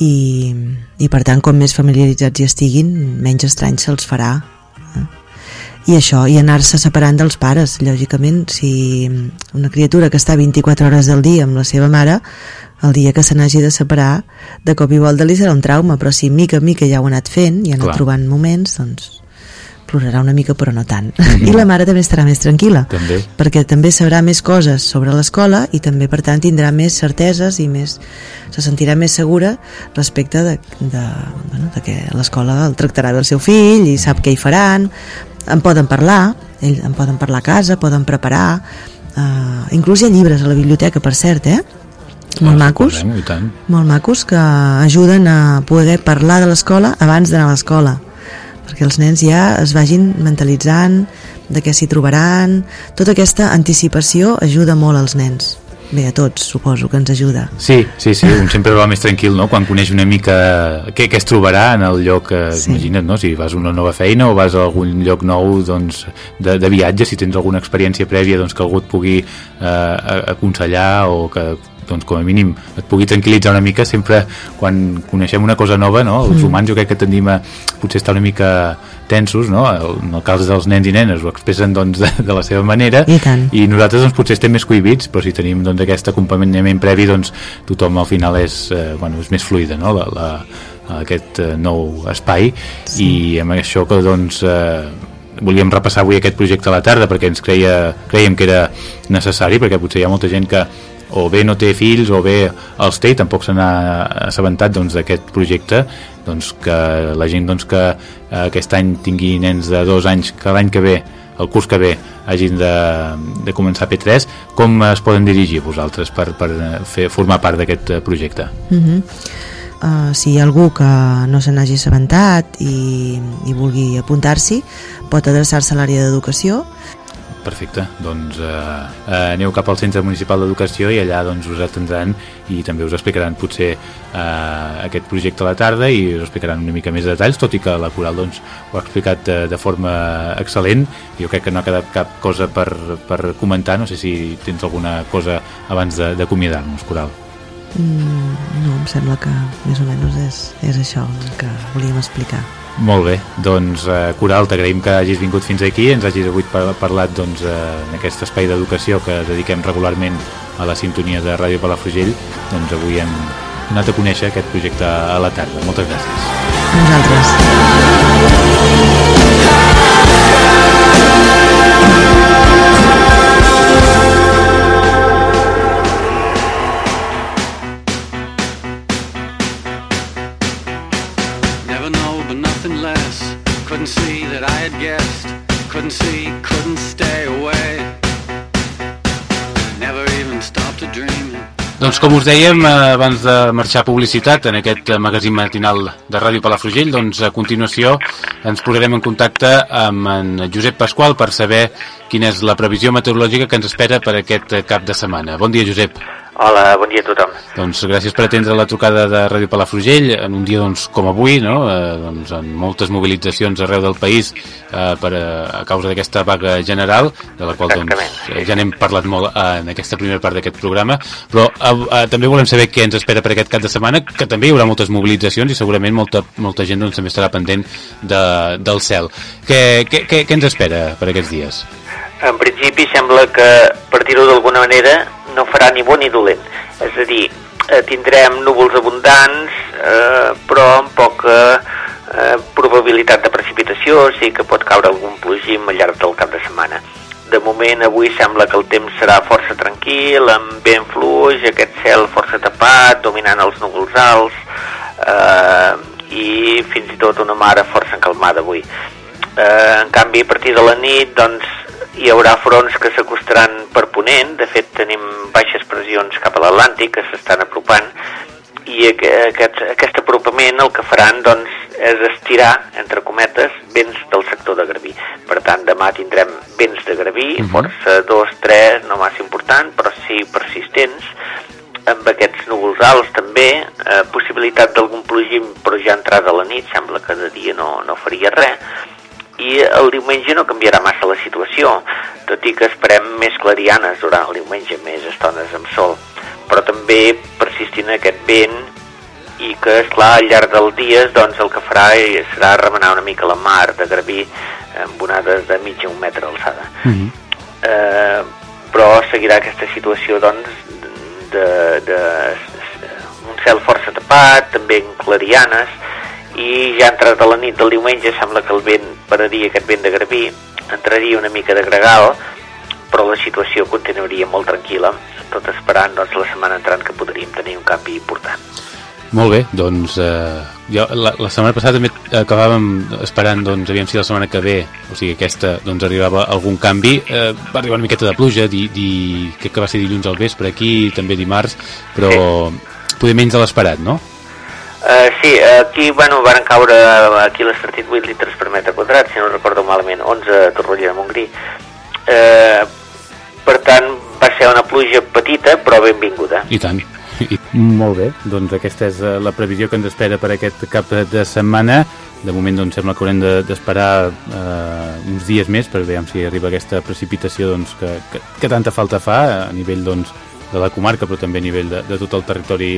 I, i per tant com més familiaritzats hi estiguin menys estrany se'ls farà eh? i això, i anar-se separant dels pares lògicament, si una criatura que està 24 hores del dia amb la seva mare el dia que se n'hagi de separar de cop i volta li serà un trauma però si mica en mica ja ho ha anat fent i ha anat Clar. trobant moments doncs plorarà una mica però no tant -hmm. i la mare també estarà més tranquil·la també. perquè també sabrà més coses sobre l'escola i també per tant tindrà més certeses i més se sentirà més segura respecte de, de, bueno, de que l'escola el tractarà del seu fill i sap què hi faran en poden parlar ell, en poden parlar a casa, poden preparar uh, inclús hi ha llibres a la biblioteca per cert eh? Molt macos, molt macos que ajuden a poder parlar de l'escola abans d'anar a l'escola perquè els nens ja es vagin mentalitzant de què s'hi trobaran tota aquesta anticipació ajuda molt als nens bé, a tots suposo que ens ajuda Sí, sí, sí, un sempre va més tranquil no? quan coneix una mica què, què es trobarà en el lloc que sí. imagina't, no? si vas a una nova feina o vas a algun lloc nou doncs, de, de viatge, si tens alguna experiència prèvia doncs, que algú et pugui eh, aconsellar o que doncs com a mínim et pugui tranquil·litzar una mica sempre quan coneixem una cosa nova no? els mm. humans jo crec que tendim a potser estar una mica tensos no? en el cas dels nens i nenes ho expressen doncs, de, de la seva manera I, i nosaltres doncs, potser estem més cohibits però si tenim doncs, aquest acompanyament previ doncs tothom al final és, eh, bueno, és més fluida no? la, la, aquest eh, nou espai sí. i amb això que doncs eh, volíem repassar avui aquest projecte a la tarda perquè ens creia, creiem que era necessari perquè potser hi ha molta gent que o bé no té fills o bé els té i tampoc se n'ha assabentat doncs, d'aquest doncs, projecte doncs, que la gent doncs, que eh, aquest any tingui nens de dos anys que l'any que ve el curs que ve hagin de, de començar P3 com es poden dirigir vosaltres per, per fer, formar part d'aquest projecte? Mm -hmm. Uh, si hi ha algú que no se n'hagi assabentat i, i vulgui apuntar-s'hi pot adreçar-se a l'àrea d'educació Perfecte, doncs eh, eh, aneu cap al Centre Municipal d'Educació i allà doncs, us atendran i també us explicaran potser eh, aquest projecte a la tarda i us explicaran una mica més de detalls, tot i que la Coral doncs, ho ha explicat de, eh, de forma excel·lent. Jo crec que no ha quedat cap cosa per, per comentar, no sé si tens alguna cosa abans d'acomiadar-nos, Coral. Mm, no, em sembla que més o menys és, és això el que volíem explicar. Molt bé, doncs eh, Coral, t'agraïm que hagis vingut fins aquí, ens hagis avui parlat doncs, eh, en aquest espai d'educació que dediquem regularment a la sintonia de Ràdio Palafrugell, doncs avui hem anat a conèixer aquest projecte a la tarda. Moltes gràcies. Nosaltres. Doncs com us dèiem, eh, abans de marxar a publicitat en aquest magazín matinal de Ràdio Palafrugell, doncs a continuació ens posarem en contacte amb en Josep Pasqual per saber quina és la previsió meteorològica que ens espera per aquest cap de setmana. Bon dia, Josep. Hola, bon dia a tothom. Doncs gràcies per atendre la trucada de Ràdio Palafrugell en un dia doncs, com avui, no? eh, doncs, amb moltes mobilitzacions arreu del país eh, per a, a causa d'aquesta vaga general, de la qual doncs, eh, ja n'hem parlat molt eh, en aquesta primera part d'aquest programa, però eh, eh, també volem saber què ens espera per aquest cap de setmana, que també hi haurà moltes mobilitzacions i segurament molta, molta gent doncs, també estarà pendent de, del cel. Què, què, què, què ens espera per aquests dies? En principi sembla que, per dir-ho d'alguna manera, no farà ni bo ni dolent. És a dir, eh, tindrem núvols abundants, eh, però amb poca eh, probabilitat de precipitació, sí que pot caure algun plogim al llarg del cap de setmana. De moment, avui sembla que el temps serà força tranquil, amb vent fluix, aquest cel força tapat, dominant els núvols alts, eh, i fins i tot una mare força encalmada avui. Eh, en canvi, a partir de la nit, doncs, hi haurà fronts que s'acostaran per ponent, de fet tenim baixes pressions cap a l'Atlàntic que s'estan apropant, i aquest, aquest apropament el que faran doncs, és estirar, entre cometes, vents del sector de Garbí. Per tant, demà tindrem vents de Garbí, uh -huh. força 2, 3, no massa important, però sí persistents, amb aquests núvols alts també, eh, possibilitat d'algun plogim, però ja entrada a la nit, sembla que de dia no, no faria res, i el diumenge no canviarà massa la situació, tot i que esperem més clarianes durant el diumenge, més estones amb sol però també persistint aquest vent i que, és clar al llarg dels dies doncs, el que farà serà remenar una mica la mar de Garbí amb onades de mitja un metre d'alçada. Mm -hmm. eh, però seguirà aquesta situació doncs, de, de un cel força tapat, també en clarianes, i ja entrat a la nit del diumenge sembla que el vent pararia aquest vent de Garbí, entraria una mica de gregal, però la situació continuaria molt tranquil·la tot esperant doncs, la setmana entrant que podríem tenir un canvi important. Molt bé, doncs eh, jo, la, la setmana passada també acabàvem esperant, doncs, aviam si la setmana que ve, o sigui, aquesta, doncs arribava algun canvi. Eh, va arribar una miqueta de pluja, di, di, crec que va ser dilluns al vespre aquí, també dimarts, però sí. poder menys de l'esperat, no? Uh, sí, aquí, bueno, van caure aquí l'estartit 8 litres per metre quadrat, si no recordo malament, 11 a Torroella de Montgrí. Uh, per tant, va ser una pluja petita però benvinguda. I tant. I, molt bé, doncs aquesta és eh, la previsió que ens espera per aquest cap de setmana. De moment doncs, sembla que haurem d'esperar de, eh, uns dies més per veure si arriba aquesta precipitació doncs, que, que, que tanta falta fa a nivell doncs, de la comarca però també a nivell de, de tot el territori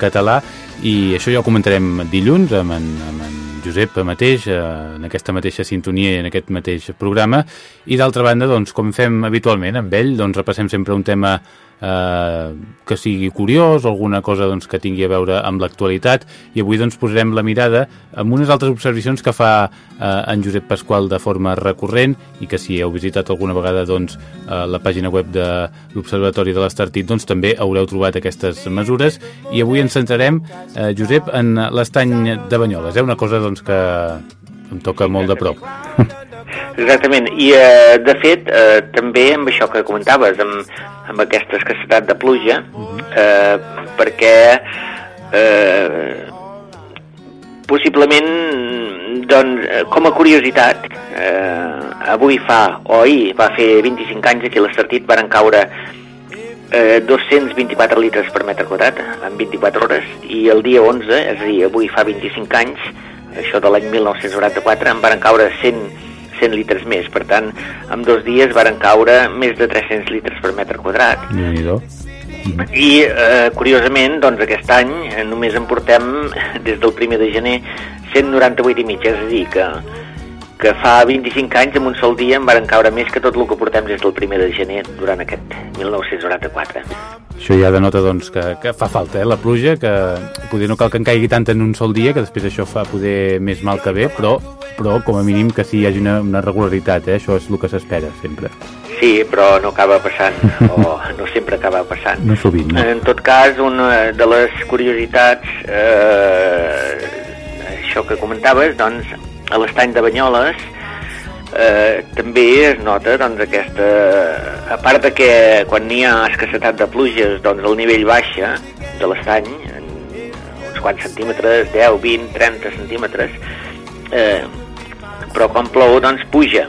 català. I això ja ho comentarem dilluns amb en, amb en Josep mateix eh, en aquesta mateixa sintonia i en aquest mateix programa. I d'altra banda, doncs, com fem habitualment amb ell, doncs repassem sempre un tema eh, que sigui curiós, alguna cosa doncs, que tingui a veure amb l'actualitat i avui doncs, posarem la mirada en unes altres observacions que fa eh, en Josep Pasqual de forma recurrent i que si heu visitat alguna vegada doncs, eh, la pàgina web de l'Observatori de l'Estartit doncs, també haureu trobat aquestes mesures i avui ens centrarem, eh, Josep, en l'estany de Banyoles. Eh? Una cosa doncs, que em toca molt de prop. Exactament, i eh, de fet eh, també amb això que comentaves, amb, amb aquesta escassetat de pluja, eh, perquè eh, possiblement doncs, com a curiositat eh, avui fa, o ahir va fer 25 anys a l'Estartit van caure eh, 224 litres per metre quadrat en 24 hores. I el dia 11, és a dir, avui fa 25 anys això de l'any 1994 en van caure 100 100 litres més. Per tant, en dos dies varen caure més de 300 litres per metre quadrat. I, eh, curiosament, doncs aquest any eh, només en portem, des del primer de gener, 198 i mig, és a dir, que, que fa 25 anys en un sol dia en varen caure més que tot el que portem des del primer de gener durant aquest 1994. Això ja denota doncs, que, que fa falta, eh, la pluja, que poder no cal que en caigui tant en un sol dia, que després això fa poder més mal que bé, però, però com a mínim que sí hi hagi una, una regularitat, eh? això és el que s'espera sempre. Sí, però no acaba passant, o no sempre acaba passant. No sovint, no? En tot cas, una de les curiositats, eh, això que comentaves, doncs, a l'estany de Banyoles, eh, també es nota doncs, aquesta... A part de que quan n'hi ha escassetat de pluges doncs, el nivell baixa de l'estany, uns quants centímetres, 10, 20, 30 centímetres, eh, però quan plou doncs puja.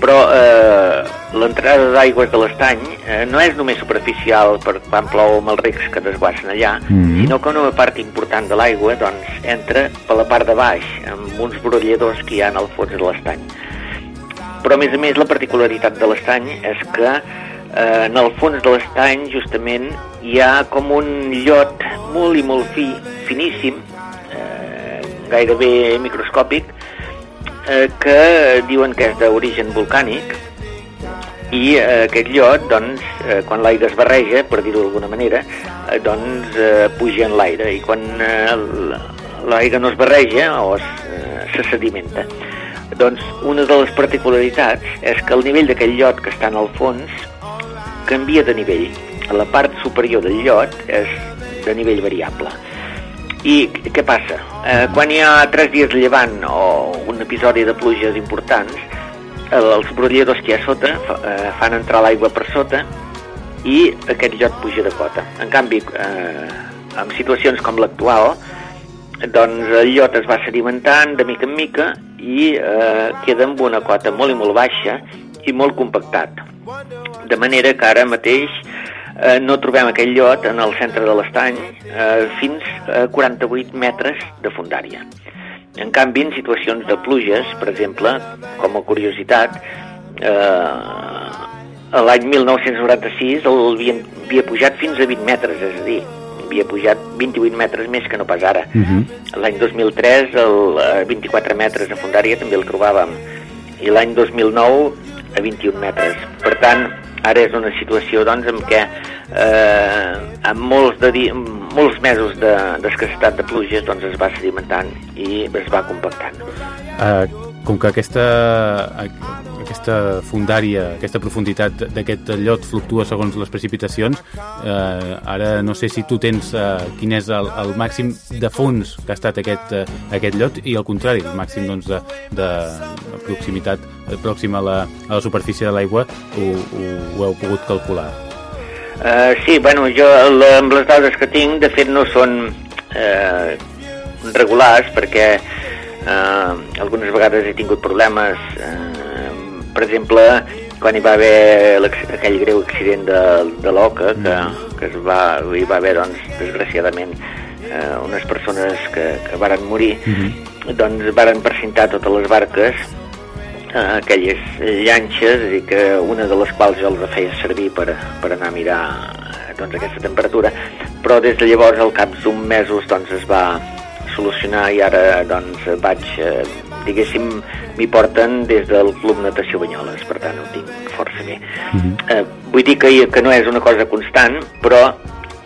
Però eh, l'entrada d'aigües de l'estany eh, no és només superficial per quan plou amb els rics que desguassen allà, mm -hmm. sinó que una part important de l'aigua doncs, entra per la part de baix, amb uns brolladors que hi ha al fons de l'estany però a més a més la particularitat de l'estany és que eh, en el fons de l'estany justament hi ha com un llot molt i molt fi, finíssim, eh, gairebé microscòpic, eh, que diuen que és d'origen volcànic i eh, aquest llot, doncs, eh, quan l'aigua es barreja, per dir-ho d'alguna manera, eh, doncs eh, puja en l'aire i quan eh, l'aigua no es barreja o es, eh, se sedimenta. Doncs una de les particularitats és que el nivell d'aquell llot que està en el fons canvia de nivell. A la part superior del llot és de nivell variable. I què passa? Eh, quan hi ha tres dies llevant o un episodi de pluges importants, el, els brolladors que hi ha sota eh, fan entrar l'aigua per sota i aquest llot puja de cota. En canvi, eh, en situacions com l'actual, doncs el llot es va sedimentant de mica en mica i eh, queda amb una cota molt i molt baixa i molt compactat. De manera que ara mateix eh, no trobem aquell llot en el centre de l'estany eh, fins a 48 metres de fundària. En canvi, en situacions de pluges, per exemple, com a curiositat, eh, l'any 1996 el havia, havia pujat fins a 20 metres, és a dir, havia pujat 28 metres més que no pas ara. Uh -huh. L'any 2003, el, a 24 metres a fundària també el trobàvem, i l'any 2009 a 21 metres. Per tant, ara és una situació doncs, en què eh, amb molts, de di molts mesos d'escassetat de, de pluges doncs, es va sedimentant i es va compactant. Uh, com que aquesta, aquesta fundària, aquesta profunditat d'aquest llot fluctua segons les precipitacions, eh, ara no sé si tu tens eh, quin és el, el màxim de fons que ha estat aquest, eh, aquest llot i al contrari, el màxim doncs, de, de proximitat pròxima a la, a la superfície de l'aigua ho, ho, ho heu pogut calcular. Uh, sí, bueno, jo amb les dades que tinc, de fet no són eh, regulars perquè eh, algunes vegades he tingut problemes eh, per exemple quan hi va haver aquell greu accident de, de l'Oca que, que es va, hi va haver doncs, desgraciadament eh, unes persones que, que varen morir uh -huh. doncs varen precintar totes les barques eh, aquelles llanxes i que una de les quals jo els feia servir per, per anar a mirar doncs, aquesta temperatura però des de llavors al cap d'un mesos doncs es va solucionar i ara doncs vaig, eh, diguéssim, m'hi porten des del Club Natació Banyoles, per tant ho tinc força bé. Uh -huh. eh, vull dir que, que no és una cosa constant, però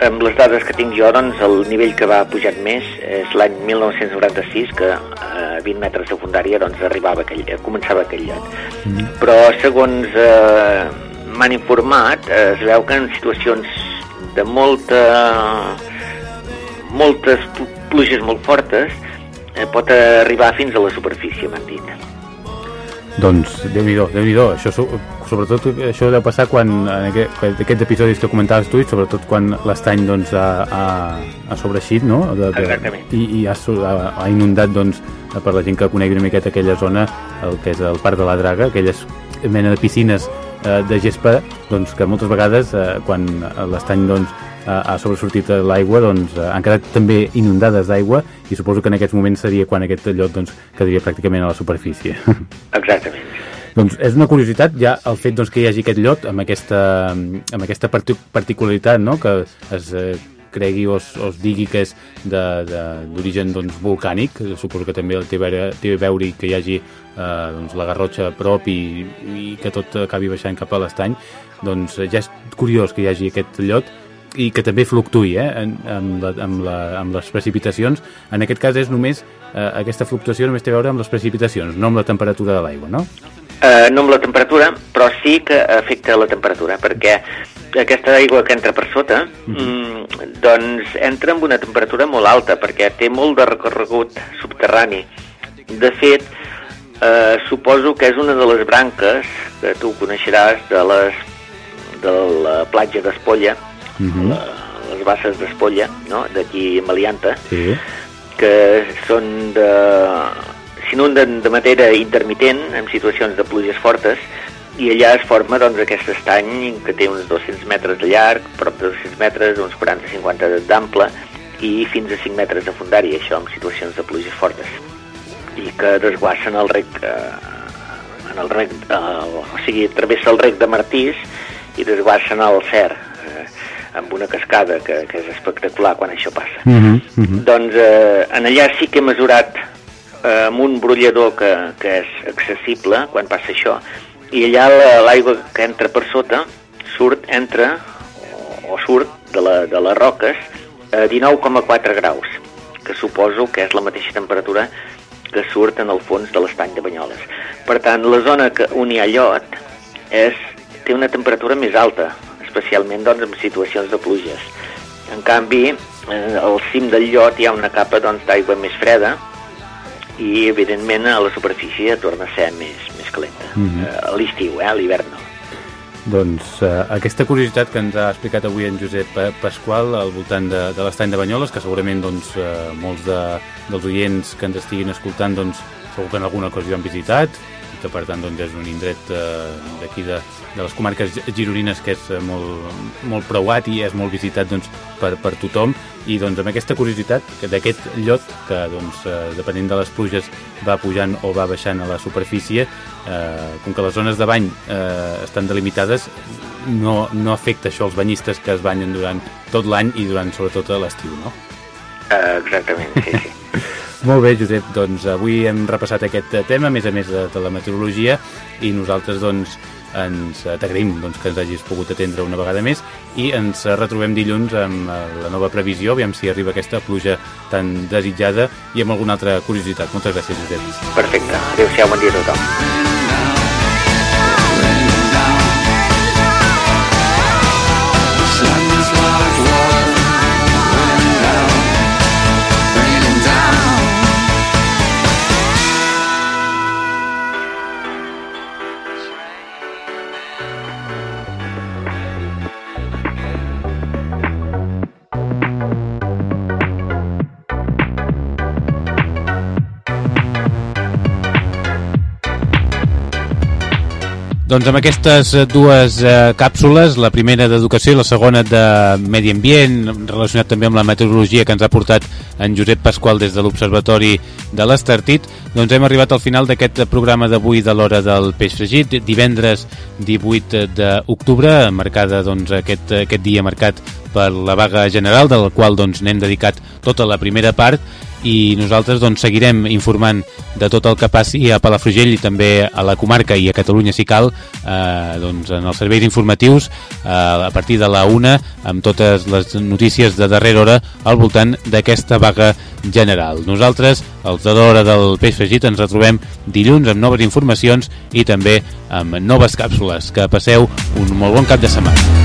amb les dades que tinc jo, doncs el nivell que va pujat més és l'any 1996, que a 20 metres de fundària doncs, arribava aquell, començava aquell lloc. Uh -huh. Però segons eh, m'han informat, eh, es veu que en situacions de molta moltes pluges molt fortes eh, pot arribar fins a la superfície, m'han dit. Doncs, Déu-n'hi-do, déu nhi déu això, sobretot això deu passar quan en aquest, aquests episodis que comentaves tu, sobretot quan l'estany doncs, ha, ha, ha sobreixit, no? De, de, Exactament. I, i ha, ha inundat, doncs, per la gent que conegui una miqueta aquella zona, el que és el Parc de la Draga, aquelles mena de piscines eh, de gespa, doncs, que moltes vegades, eh, quan l'estany doncs, ha sobresortit l'aigua doncs, han quedat també inundades d'aigua i suposo que en aquests moments seria quan aquest lloc doncs, quedaria pràcticament a la superfície. Exactament. doncs és una curiositat ja el fet doncs, que hi hagi aquest llot amb aquesta, amb aquesta particularitat no? que es eh, cregui o es, o es digui que és d'origen doncs, volcànic, suposo que també veure, té a veure que hi hagi eh, doncs, la garrotxa a prop i, i que tot acabi baixant cap a l'estany, doncs ja és curiós que hi hagi aquest llot i que també fluctuï eh, amb, la, amb, la, amb les precipitacions. En aquest cas és només, eh, aquesta fluctuació només té a veure amb les precipitacions, no amb la temperatura de l'aigua, no? Eh, no amb la temperatura, però sí que afecta la temperatura, perquè aquesta aigua que entra per sota, mm -hmm. doncs entra amb una temperatura molt alta, perquè té molt de recorregut subterrani. De fet, eh, suposo que és una de les branques, que tu coneixeràs, de, les, de la platja d'Espolla, uh -huh. la, les basses d'Espolla, no? d'aquí a Malianta, sí. que són de s'inunden de manera intermitent en situacions de pluges fortes i allà es forma doncs, aquest estany que té uns 200 metres de llarg, prop de 200 metres, uns 40-50 d'ample i fins a 5 metres de fundària, això en situacions de pluges fortes i que desguassen el rec eh, en el rec, eh, o sigui, travessa el rec de Martís i desguassen el Cer, eh, amb una cascada que, que és espectacular quan això passa. Uh -huh, uh -huh. Doncs eh, en allà sí que he mesurat eh, amb un brollador que, que és accessible quan passa això, i allà l'aigua que entra per sota surt, entra o, o surt de, la, de les roques a 19,4 graus, que suposo que és la mateixa temperatura que surt en el fons de l'estany de Banyoles. Per tant, la zona que, on hi ha llot és, té una temperatura més alta, especialment doncs, en situacions de pluges. En canvi, eh, al cim del llot hi ha una capa doncs, d'aigua més freda i, evidentment, a la superfície torna a ser més, més calenta. Mm -hmm. eh, a l'estiu, eh, a l'hivern no. Doncs eh, aquesta curiositat que ens ha explicat avui en Josep Pasqual al voltant de, de l'estany de Banyoles, que segurament doncs, eh, molts de, dels oients que ens estiguin escoltant doncs, segur que en alguna ocasió han visitat que per tant doncs, és un indret eh, d'aquí de, de les comarques gironines que és eh, molt, molt preuat i és molt visitat doncs, per, per tothom i doncs amb aquesta curiositat d'aquest llot que doncs, eh, depenent de les pluges va pujant o va baixant a la superfície eh, com que les zones de bany eh, estan delimitades no, no afecta això als banyistes que es banyen durant tot l'any i durant sobretot l'estiu, no? Uh, exactament, sí, sí. Molt bé, Josep, doncs avui hem repassat aquest tema, a més a més de, de la meteorologia, i nosaltres doncs ens t'agraïm doncs, que ens hagis pogut atendre una vegada més i ens retrobem dilluns amb eh, la nova previsió, aviam si arriba aquesta pluja tan desitjada i amb alguna altra curiositat. Moltes gràcies, Josep. Perfecte. Adéu-siau, bon dia a tothom. Doncs amb aquestes eh, dues eh, càpsules, la primera d'educació i la segona de medi ambient, relacionat també amb la meteorologia que ens ha portat en Josep Pasqual des de l'Observatori de l'Estartit, doncs hem arribat al final d'aquest programa d'avui de l'hora del peix fregit, divendres 18 d'octubre, marcada doncs, aquest, aquest dia marcat per la vaga general, del qual doncs, n'hem dedicat tota la primera part, i nosaltres doncs, seguirem informant de tot el que passi a Palafrugell i també a la comarca i a Catalunya si cal eh, doncs, en els serveis informatius eh, a partir de la una amb totes les notícies de darrera hora al voltant d'aquesta vaga general. Nosaltres, els de l'hora del peix fregit, ens retrobem dilluns amb noves informacions i també amb noves càpsules. Que passeu un molt bon cap de setmana.